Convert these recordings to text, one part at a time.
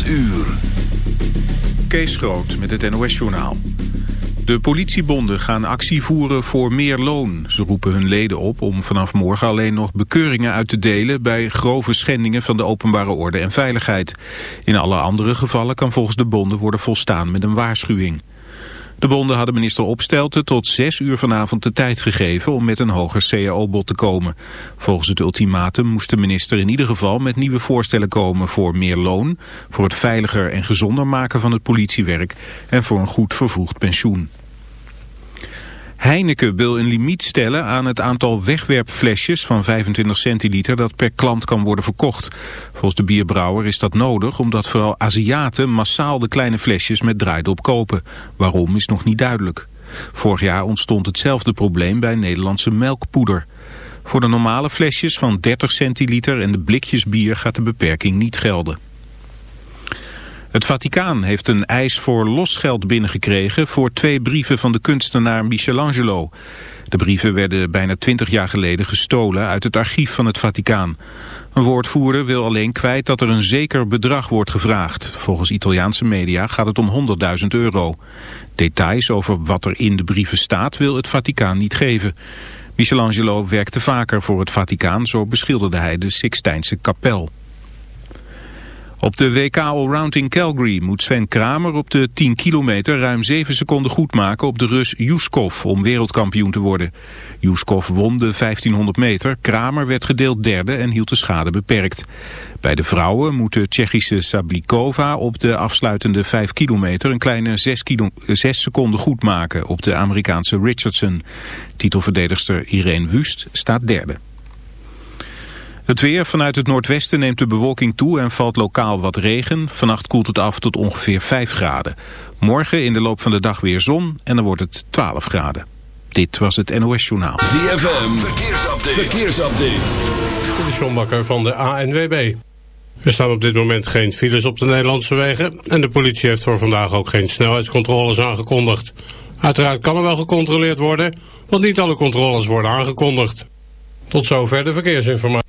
8 uur. Kees Groot met het NOS-journaal. De politiebonden gaan actie voeren voor meer loon. Ze roepen hun leden op om vanaf morgen alleen nog bekeuringen uit te delen... bij grove schendingen van de openbare orde en veiligheid. In alle andere gevallen kan volgens de bonden worden volstaan met een waarschuwing. De bonden hadden minister Opstelten tot zes uur vanavond de tijd gegeven om met een hoger cao-bod te komen. Volgens het ultimatum moest de minister in ieder geval met nieuwe voorstellen komen voor meer loon, voor het veiliger en gezonder maken van het politiewerk en voor een goed vervoegd pensioen. Heineken wil een limiet stellen aan het aantal wegwerpflesjes van 25 centiliter dat per klant kan worden verkocht. Volgens de bierbrouwer is dat nodig omdat vooral Aziaten massaal de kleine flesjes met draaidop kopen. Waarom is nog niet duidelijk. Vorig jaar ontstond hetzelfde probleem bij Nederlandse melkpoeder. Voor de normale flesjes van 30 centiliter en de blikjes bier gaat de beperking niet gelden. Het Vaticaan heeft een eis voor losgeld binnengekregen voor twee brieven van de kunstenaar Michelangelo. De brieven werden bijna twintig jaar geleden gestolen uit het archief van het Vaticaan. Een woordvoerder wil alleen kwijt dat er een zeker bedrag wordt gevraagd. Volgens Italiaanse media gaat het om 100.000 euro. Details over wat er in de brieven staat wil het Vaticaan niet geven. Michelangelo werkte vaker voor het Vaticaan, zo beschilderde hij de Sixtijnse kapel. Op de WK Allround in Calgary moet Sven Kramer op de 10 kilometer ruim 7 seconden goed maken op de Rus Yuskov om wereldkampioen te worden. Yuskov won de 1500 meter, Kramer werd gedeeld derde en hield de schade beperkt. Bij de vrouwen moet de Tsjechische Sablikova op de afsluitende 5 kilometer een kleine 6, kilo, 6 seconden goed maken op de Amerikaanse Richardson. Titelverdedigster Irene Wust staat derde. Het weer vanuit het noordwesten neemt de bewolking toe en valt lokaal wat regen. Vannacht koelt het af tot ongeveer 5 graden. Morgen in de loop van de dag weer zon en dan wordt het 12 graden. Dit was het NOS Journaal. ZFM, verkeersupdate. verkeersupdate. De Sjombakker van de ANWB. Er staan op dit moment geen files op de Nederlandse wegen... en de politie heeft voor vandaag ook geen snelheidscontroles aangekondigd. Uiteraard kan er wel gecontroleerd worden... want niet alle controles worden aangekondigd. Tot zover de verkeersinformatie.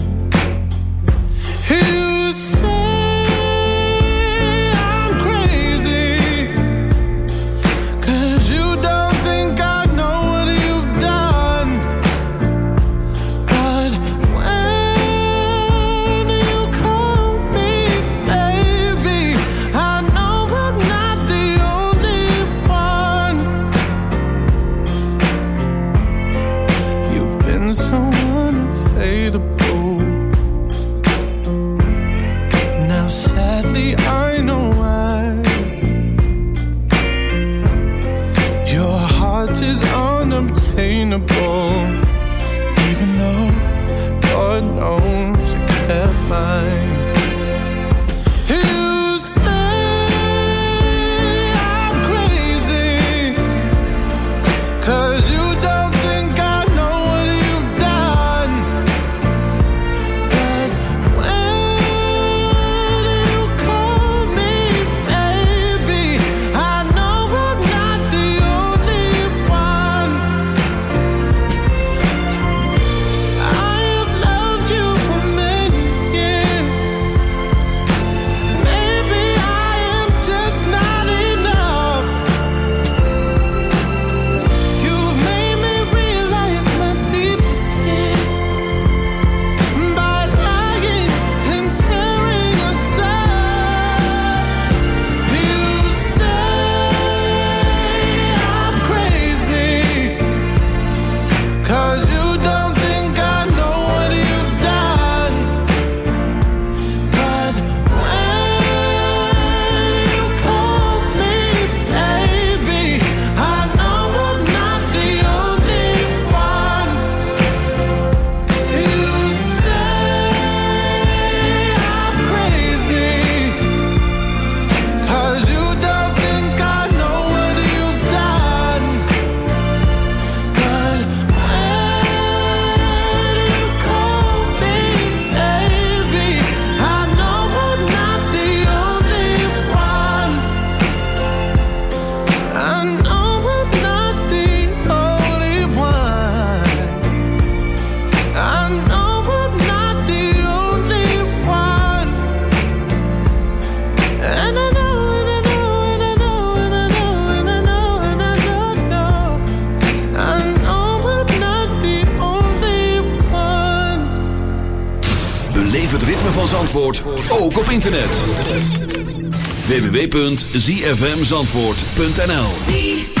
www.zfmzandvoort.nl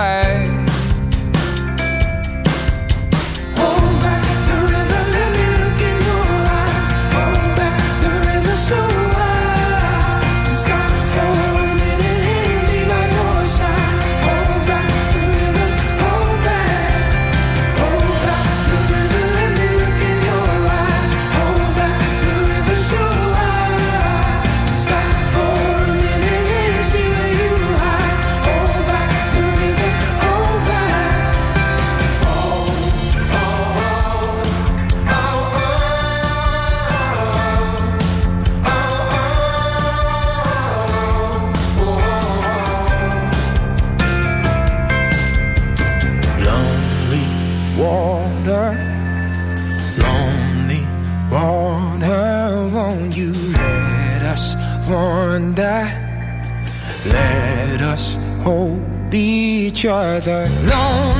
back You're the Lonely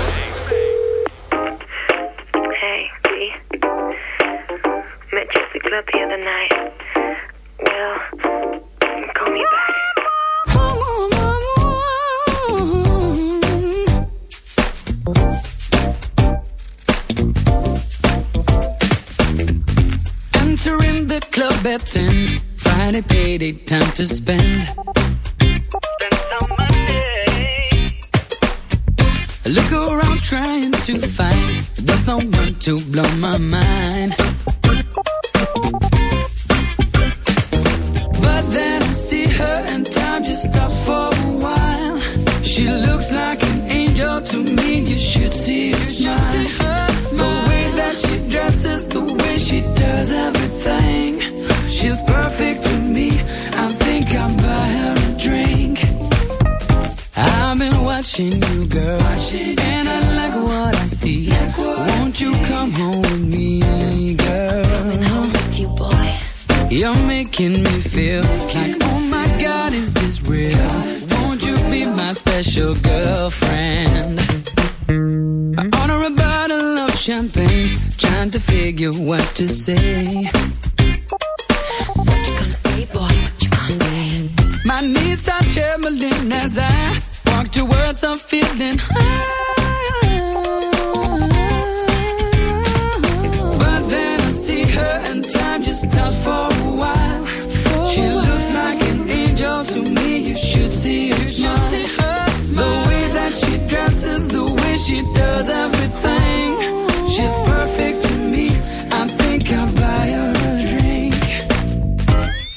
lady time to spend. Spend some money. Look around trying to find the someone to blow my mind. special girlfriend. I order a bottle of champagne, trying to figure what to say. What you gonna say, boy? What you gonna say? My knees start trembling as I walk towards a feeling high. Dresses, the way she does everything. She's perfect to me. I think I'll buy her a drink.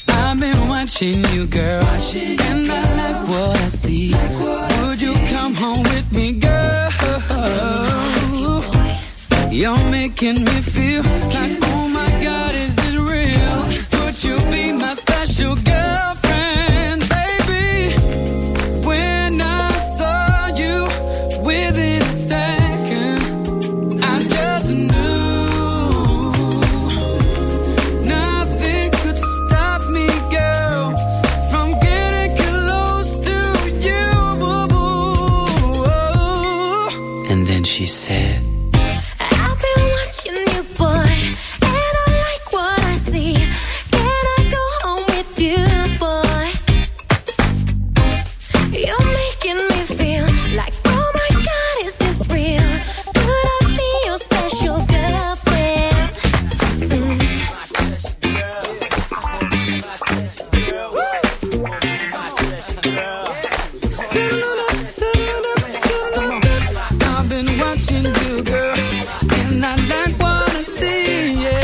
I've been watching you, girl, watching and I like what I see. Would you come home with me, girl? You're making me like wanna see, yeah.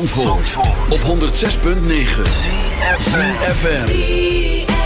Op 106.9 FM.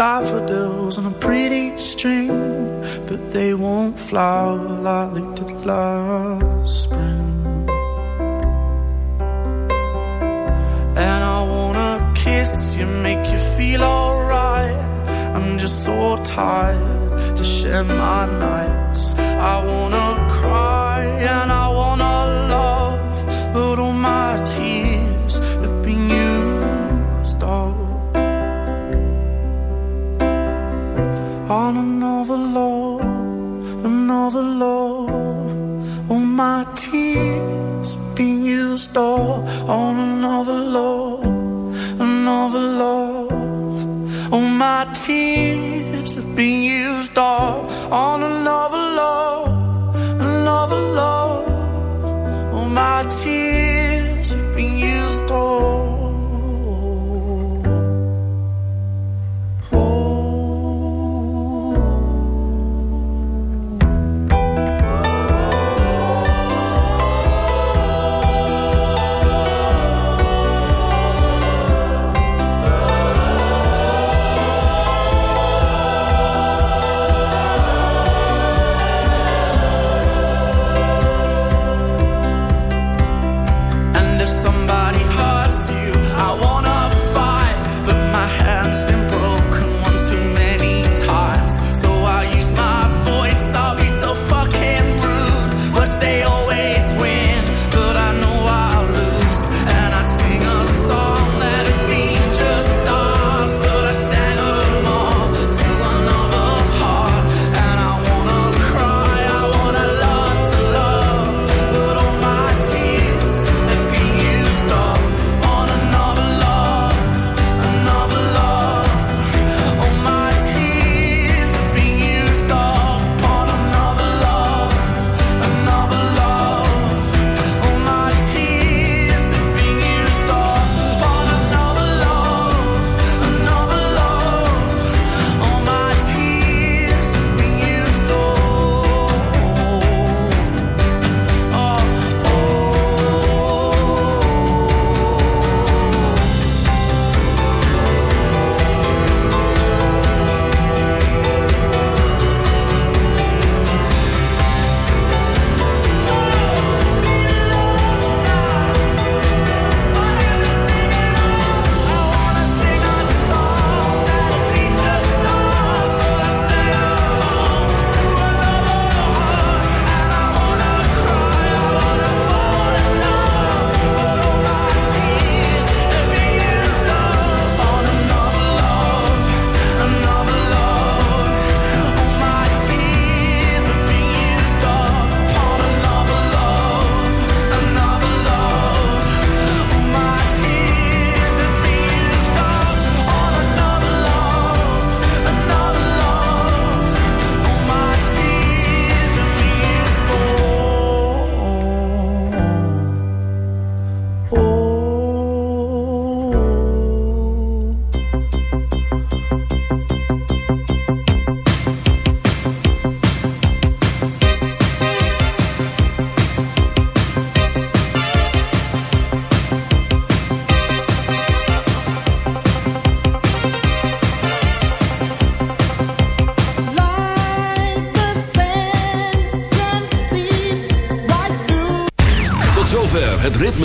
tafel